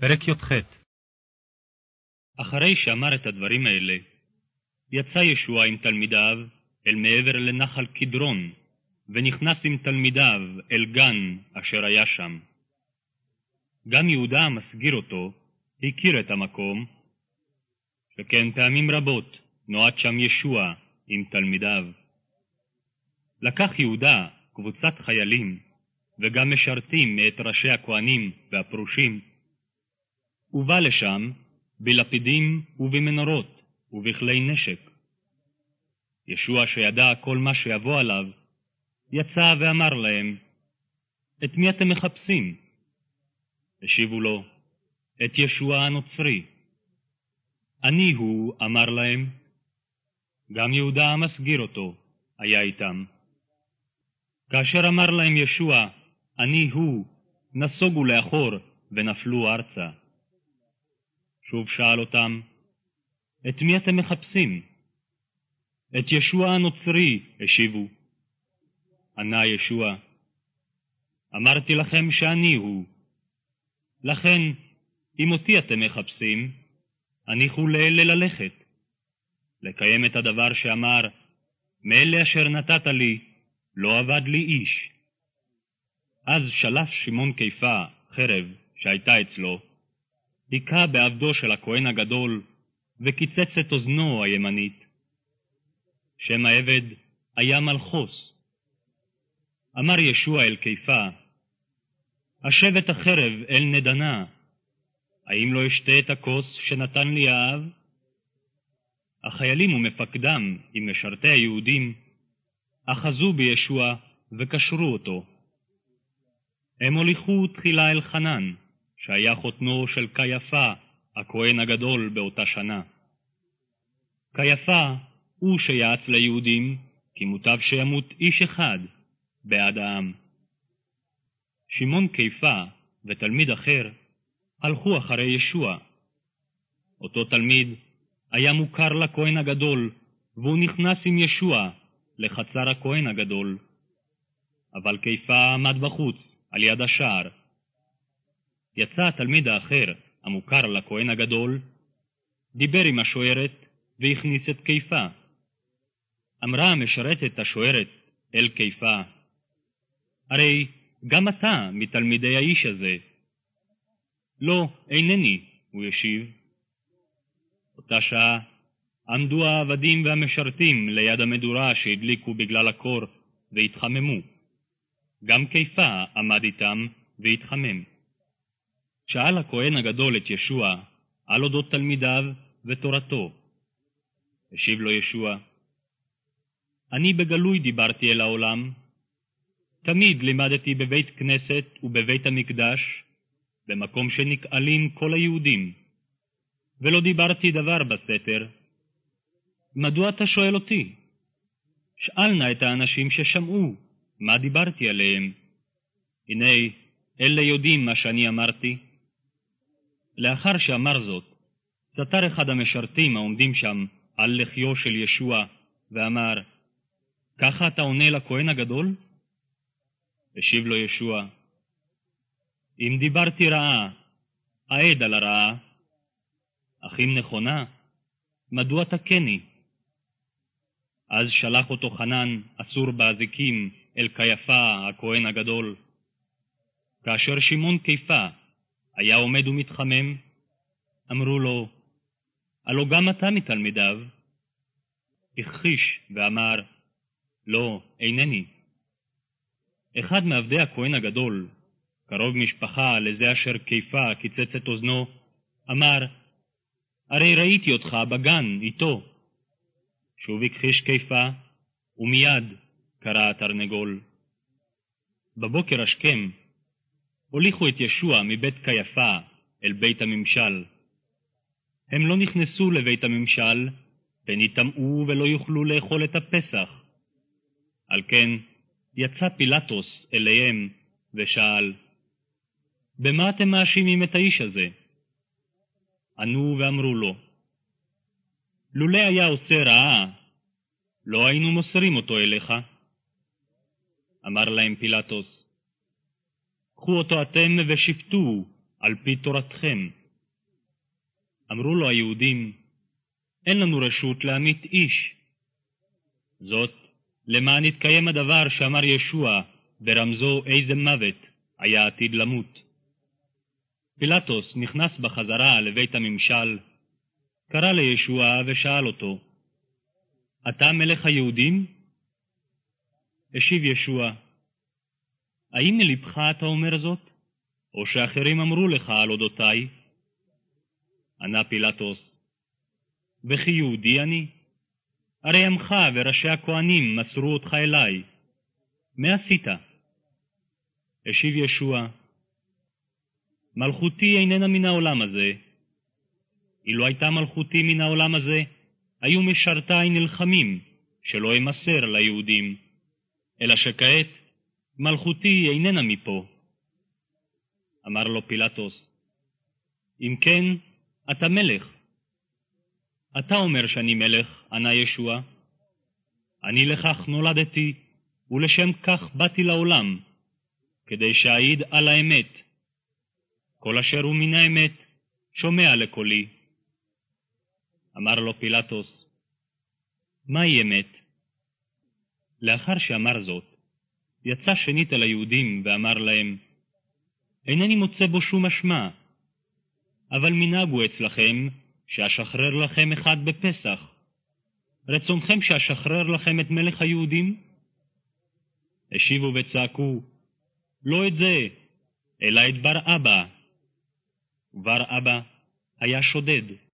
פרק י"ח אחרי שאמר את הדברים האלה, יצא ישוע עם תלמידיו אל מעבר לנחל קדרון, ונכנס עם תלמידיו אל גן אשר היה שם. גם יהודה המסגיר אותו הכיר את המקום, שכן פעמים רבות נועד שם ישוע עם תלמידיו. לקח יהודה קבוצת חיילים, וגם משרתים מאת ראשי הכהנים והפרושים, ובא לשם בלפידים ובמנורות ובכלי נשק. ישוע שידע כל מה שיבוא עליו, יצא ואמר להם, את מי אתם מחפשים? השיבו לו, את ישוע הנוצרי. אני הוא, אמר להם. גם יהודה המסגיר אותו היה איתם. כאשר אמר להם ישוע, אני הוא, נסוגו לאחור ונפלו ארצה. שוב שאל אותם, את מי אתם מחפשים? את ישוע הנוצרי, השיבו. ענה ישוע, אמרתי לכם שאני הוא. לכן, אם אותי אתם מחפשים, הניחו לאלה ללכת, לקיים את הדבר שאמר, מאלה אשר נתת לי, לא אבד לי איש. אז שלף שמעון קיפה חרב שהייתה אצלו, היכה בעבדו של הכהן הגדול, וקיצץ את אוזנו הימנית. שם העבד היה מלכוס. אמר ישוע אל קיפה, השב את החרב אל נדנה, האם לא אשתה את הכוס שנתן לי האב? החיילים ומפקדם עם משרתי היהודים אחזו בישוע וקשרו אותו. הם הוליכו תחילה אל חנן, שהיה חותנו של קייפה, הכהן הגדול באותה שנה. קייפה הוא שיעץ ליהודים, כי מוטב שימות איש אחד בעד העם. שמעון קיפה ותלמיד אחר הלכו אחרי ישוע. אותו תלמיד היה מוכר לכהן הגדול, והוא נכנס עם ישוע לחצר הכהן הגדול. אבל קיפה עמד בחוץ, על יד השער, יצא התלמיד האחר, המוכר לכהן הגדול, דיבר עם השוערת והכניס את קיפה. אמרה המשרתת השוערת אל קיפה, הרי גם אתה מתלמידי האיש הזה. לא, אינני, הוא ישיב. אותה שעה עמדו העבדים והמשרתים ליד המדורה שהדליקו בגלל הקור והתחממו. גם קיפה עמד איתם והתחמם. שאל הכהן הגדול את ישוע על אודות תלמידיו ותורתו. השיב לו ישוע, אני בגלוי דיברתי אל העולם, תמיד לימדתי בבית כנסת ובבית המקדש, במקום שנקהלים כל היהודים, ולא דיברתי דבר בסתר. מדוע אתה שואל אותי? שאל נא את האנשים ששמעו, מה דיברתי עליהם. הנה, אלה יודעים מה שאני אמרתי, לאחר שאמר זאת, סתר אחד המשרתים העומדים שם על לחיו של ישוע, ואמר, ככה אתה עונה לכהן הגדול? השיב לו ישוע, אם דיברתי רעה, אעד על הרעה, אך אם נכונה, מדוע תקני? אז שלח אותו חנן, אסור באזיקים, אל קייפה, הכהן הגדול. כאשר שמעון קיפה היה עומד ומתחמם, אמרו לו, הלא גם אתה מתלמידיו. הכחיש ואמר, לא, אינני. אחד מעבדי הכהן הגדול, קרוב משפחה לזה אשר קיפה קיצץ את אוזנו, אמר, הרי ראיתי אותך בגן איתו. שוב הכחיש קיפה, ומיד קרא התרנגול. בבוקר השכם הוליכו את ישוע מבית קייפה אל בית הממשל. הם לא נכנסו לבית הממשל, פן יטמאו ולא יוכלו לאכול את הפסח. על כן יצא פילטוס אליהם ושאל, במה אתם מאשימים את האיש הזה? ענו ואמרו לו, לולא היה עושה רעה, לא היינו מוסרים אותו אליך. אמר להם פילטוס, קחו אותו אתם ושפטו על פי תורתכם. אמרו לו היהודים, אין לנו רשות להמית איש. זאת, למען יתקיים הדבר שאמר ישוע ברמזו איזה מוות היה עתיד למות. פילטוס נכנס בחזרה לבית הממשל, קרא לישוע ושאל אותו, אתה מלך היהודים? השיב ישוע, האם מלבך אתה אומר זאת, או שאחרים אמרו לך על אודותי? ענה פילטוס, וכי יהודי אני? הרי עמך וראשי הכהנים מסרו אותך אלי. מה עשית? השיב ישוע, מלכותי איננה מן העולם הזה. אילו הייתה מלכותי מן העולם הזה, היו משרתי נלחמים, שלא אמסר ליהודים. אלא שכעת מלכותי איננה מפה. אמר לו פילטוס, אם כן, אתה מלך. אתה אומר שאני מלך, ענה ישוע. אני לכך נולדתי, ולשם כך באתי לעולם, כדי שאעיד על האמת. כל אשר הוא מן האמת, שומע לקולי. אמר לו פילטוס, מהי אמת? לאחר שאמר זאת, יצא שנית היהודים ואמר להם, אינני מוצא בו שום אשמה, אבל מנהג הוא אצלכם שאשחרר לכם אחד בפסח. רצונכם שאשחרר לכם את מלך היהודים? השיבו וצעקו, לא את זה, אלא את בר אבא. ובר אבא היה שודד.